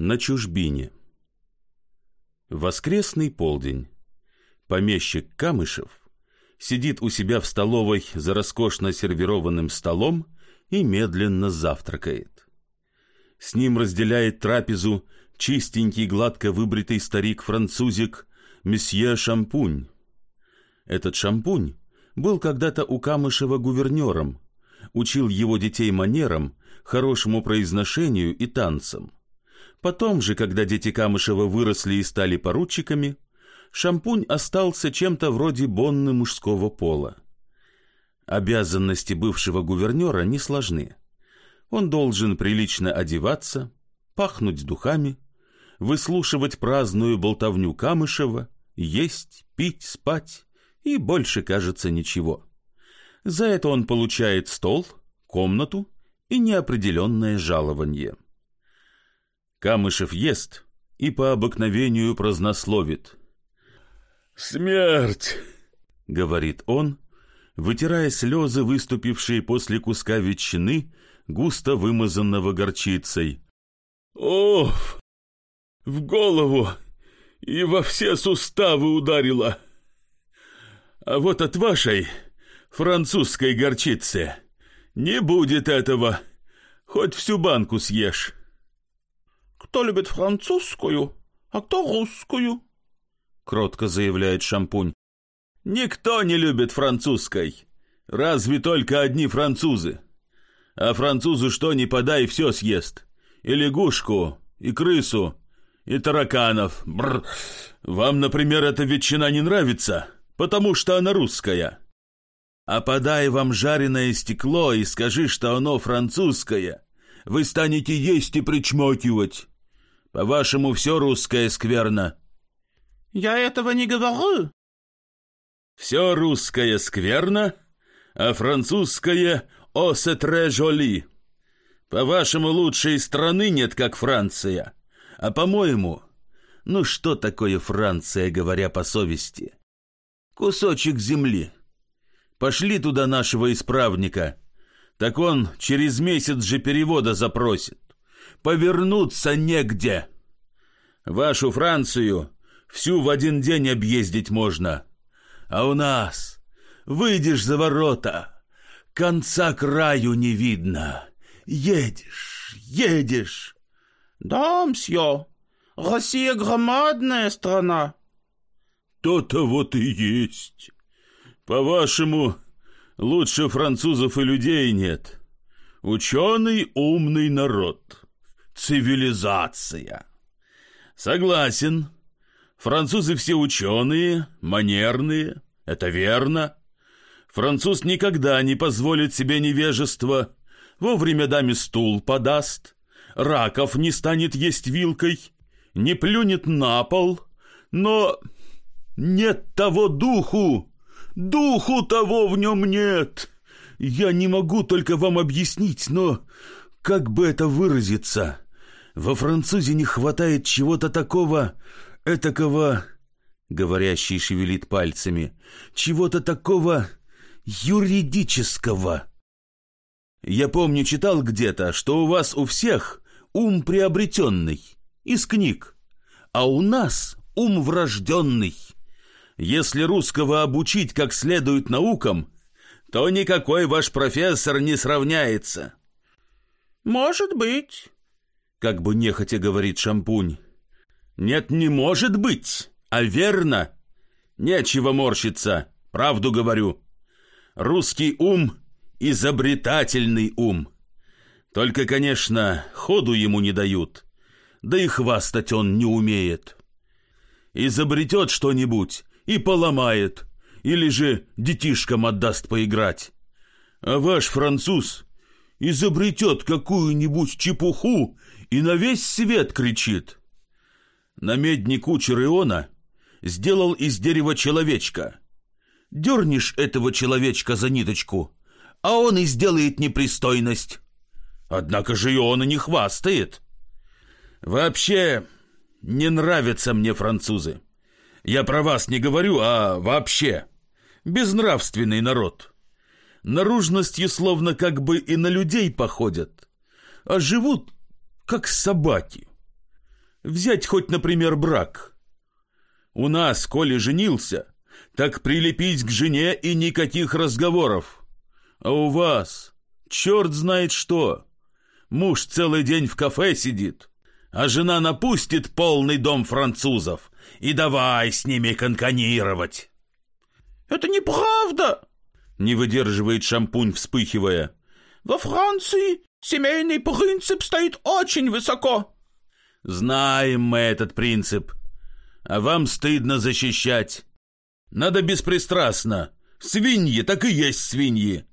На чужбине. Воскресный полдень. Помещик Камышев сидит у себя в столовой за роскошно сервированным столом и медленно завтракает. С ним разделяет трапезу чистенький, гладко выбритый старик-французик месье Шампунь. Этот Шампунь был когда-то у Камышева гувернером, учил его детей манерам, хорошему произношению и танцам. Потом же, когда дети Камышева выросли и стали поручиками, Шампунь остался чем-то вроде бонны мужского пола. Обязанности бывшего гувернера не сложны. Он должен прилично одеваться, пахнуть духами, выслушивать праздную болтовню Камышева, есть, пить, спать и больше, кажется, ничего. За это он получает стол, комнату и неопределенное жалование. Камышев ест и по обыкновению празднословит. «Смерть!» — говорит он, вытирая слезы, выступившие после куска ветчины, густо вымазанного горчицей. «Оф! В голову и во все суставы ударило. А вот от вашей французской горчицы не будет этого, хоть всю банку съешь». «Кто любит французскую, а кто русскую?» кротко заявляет Шампунь. Никто не любит французской. Разве только одни французы. А французу что ни подай, все съест. И лягушку, и крысу, и тараканов. Бррр. Вам, например, эта ветчина не нравится, потому что она русская. А подай вам жареное стекло и скажи, что оно французское. Вы станете есть и причмокивать. По-вашему, все русское скверно. Я этого не говорю. Все русское скверно, а французское «о сетре жоли». По-вашему, лучшей страны нет, как Франция. А по-моему, ну что такое Франция, говоря по совести? Кусочек земли. Пошли туда нашего исправника, так он через месяц же перевода запросит. Повернуться негде. Вашу Францию всю в один день объездить можно. А у нас выйдешь за ворота, конца краю не видно. Едешь, едешь. Да, мсье, Россия громадная страна. То-то вот и есть. По-вашему, лучше французов и людей нет. Ученый умный народ. Цивилизация. Согласен. Французы все ученые, манерные, это верно. Француз никогда не позволит себе невежества, вовремя даме стул подаст, раков не станет есть вилкой, не плюнет на пол, но нет того духу, духу того в нем нет. Я не могу только вам объяснить, но как бы это выразиться? Во французе не хватает чего-то такого, этакого, говорящий шевелит пальцами, чего-то такого юридического. Я помню, читал где-то, что у вас у всех ум приобретенный, из книг, а у нас ум врожденный. Если русского обучить как следует наукам, то никакой ваш профессор не сравняется. Может быть, как бы нехотя говорит Шампунь. Нет, не может быть, а верно. Нечего морщиться, правду говорю. Русский ум — изобретательный ум. Только, конечно, ходу ему не дают, да и хвастать он не умеет. Изобретет что-нибудь и поломает, или же детишкам отдаст поиграть. А ваш француз изобретет какую-нибудь чепуху и на весь свет кричит. Намедни кучер Иона сделал из дерева человечка. Дернешь этого человечка за ниточку, а он и сделает непристойность. Однако же Иона не хвастает. Вообще, не нравятся мне французы. Я про вас не говорю, а вообще. Безнравственный народ. Наружностью словно как бы и на людей походят, а живут как собаки. Взять хоть, например, брак. У нас, коли женился, так прилепить к жене и никаких разговоров. А у вас черт знает что. Муж целый день в кафе сидит, а жена напустит полный дом французов и давай с ними конканировать. Это неправда, не выдерживает шампунь, вспыхивая. Во Франции семейный принцип стоит очень высоко. Знаем мы этот принцип, а вам стыдно защищать. Надо беспристрастно. Свиньи так и есть свиньи.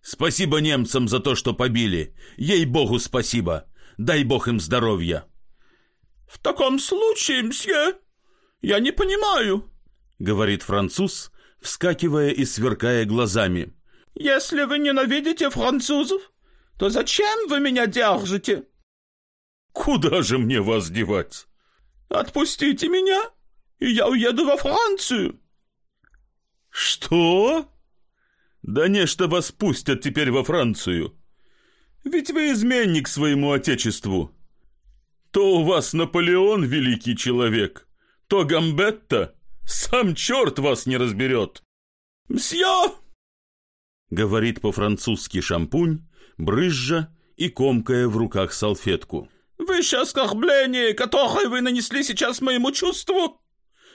Спасибо немцам за то, что побили. Ей-богу спасибо. Дай бог им здоровья. В таком случае, мсье, я не понимаю, говорит француз, вскакивая и сверкая глазами. Если вы ненавидите французов, то зачем вы меня держите? Куда же мне вас девать? Отпустите меня, и я уеду во Францию. Что? Да не, что вас пустят теперь во Францию. Ведь вы изменник своему отечеству. То у вас Наполеон великий человек, то Гамбетта. Сам черт вас не разберет. «Мсье!» — говорит по-французски шампунь, брызжа и комкая в руках салфетку. «Высшее оскорбление, которое вы нанесли сейчас моему чувству,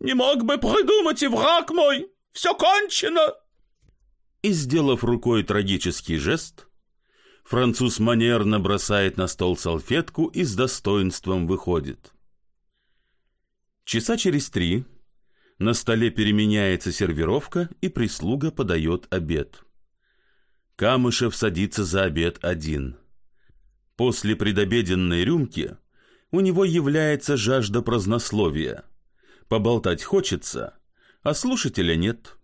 не мог бы придумать и враг мой. Все кончено!» И, сделав рукой трагический жест, француз манерно бросает на стол салфетку и с достоинством выходит. Часа через три на столе переменяется сервировка, и прислуга подает обед. Камышев садится за обед один. После предобеденной рюмки у него является жажда празднословия. Поболтать хочется, а слушателя нет.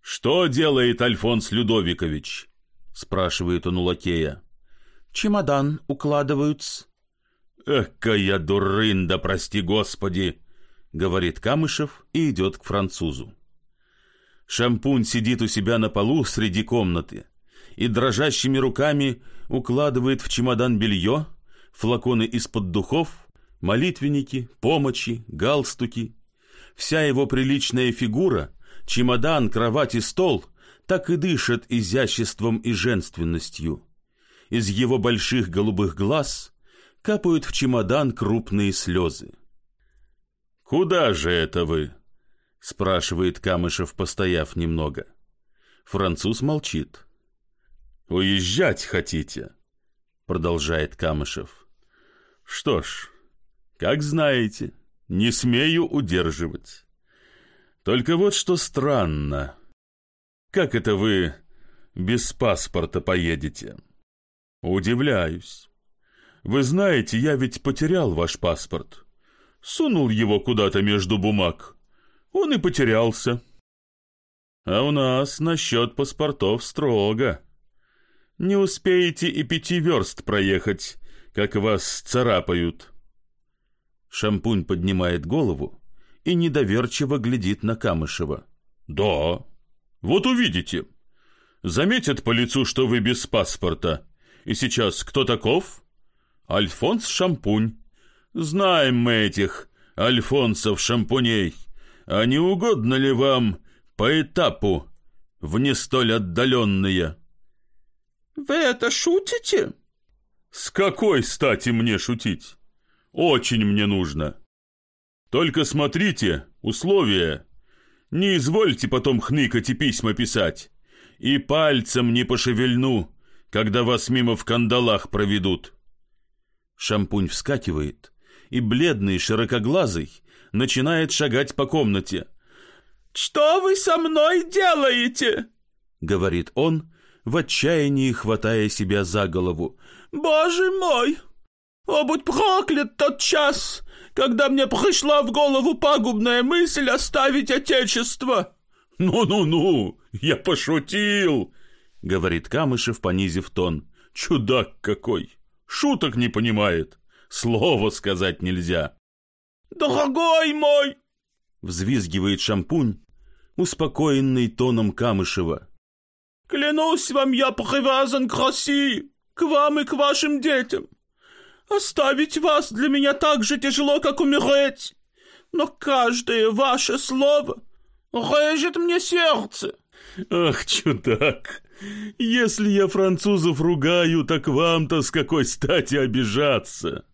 «Что делает Альфонс Людовикович?» — спрашивает он у лакея. «Чемодан укладываются». «Экая дурында, прости господи!» — говорит Камышев и идет к французу. Шампунь сидит у себя на полу среди комнаты и дрожащими руками укладывает в чемодан белье, флаконы из-под духов, молитвенники, помощи, галстуки. Вся его приличная фигура, чемодан, кровать и стол так и дышат изяществом и женственностью. Из его больших голубых глаз капают в чемодан крупные слезы. «Куда же это вы?» — спрашивает Камышев, постояв немного. Француз молчит. «Уезжать хотите?» — продолжает Камышев. «Что ж, как знаете, не смею удерживать. Только вот что странно. Как это вы без паспорта поедете?» «Удивляюсь. Вы знаете, я ведь потерял ваш паспорт» сунул его куда-то между бумаг. Он и потерялся. А у нас насчет паспортов строго. Не успеете и пяти верст проехать, как вас царапают. Шампунь поднимает голову и недоверчиво глядит на Камышева. «Да, вот увидите. Заметят по лицу, что вы без паспорта. И сейчас кто таков? Альфонс Шампунь. Знаем мы этих Альфонсов шампуней. А не угодно ли вам по этапу в не столь отдаленные?» «Вы это шутите?» «С какой стати мне шутить? Очень мне нужно. Только смотрите, условия. Не извольте потом хныкать и письма писать. И пальцем не пошевельну, когда вас мимо в кандалах проведут». Шампунь вскакивает и бледный, широкоглазый, начинает шагать по комнате. «Что вы со мной делаете?» — говорит он, в отчаянии хватая себя за голову. «Боже мой! О, будь проклят тот час, когда мне пришла в голову пагубная мысль оставить отечество!» «Ну-ну-ну, я пошутил!» — говорит Камышев, понизив тон. «Чудак какой! Шуток не понимает!» Слова сказать нельзя. «Дорогой мой!» Взвизгивает шампунь, успокоенный тоном Камышева. «Клянусь вам, я привязан к России, к вам и к вашим детям. Оставить вас для меня так же тяжело, как умереть. Но каждое ваше слово режет мне сердце. Ах, чудак, если я французов ругаю, так вам-то с какой стати обижаться?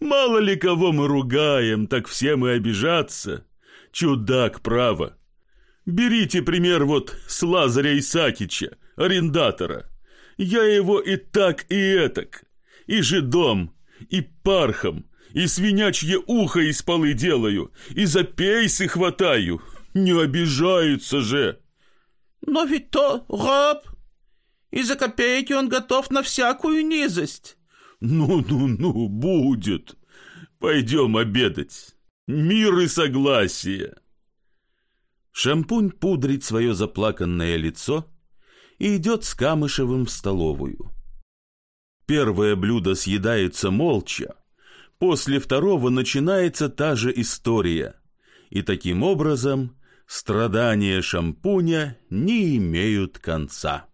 Мало ли кого мы ругаем, так все мы обижаться. Чудак, право. Берите пример вот с Лазаря Исакича, арендатора. Я его и так, и этак, и жидом, и пархом, и свинячье ухо из полы делаю, и за пейсы хватаю. Не обижаются же. Но ведь то раб, и за копейки он готов на всякую низость. Ну-ну-ну, будет. Пойдем обедать. Мир и согласие. Шампунь пудрит свое заплаканное лицо и идет с Камышевым в столовую. Первое блюдо съедается молча, после второго начинается та же история, и таким образом страдания шампуня не имеют конца.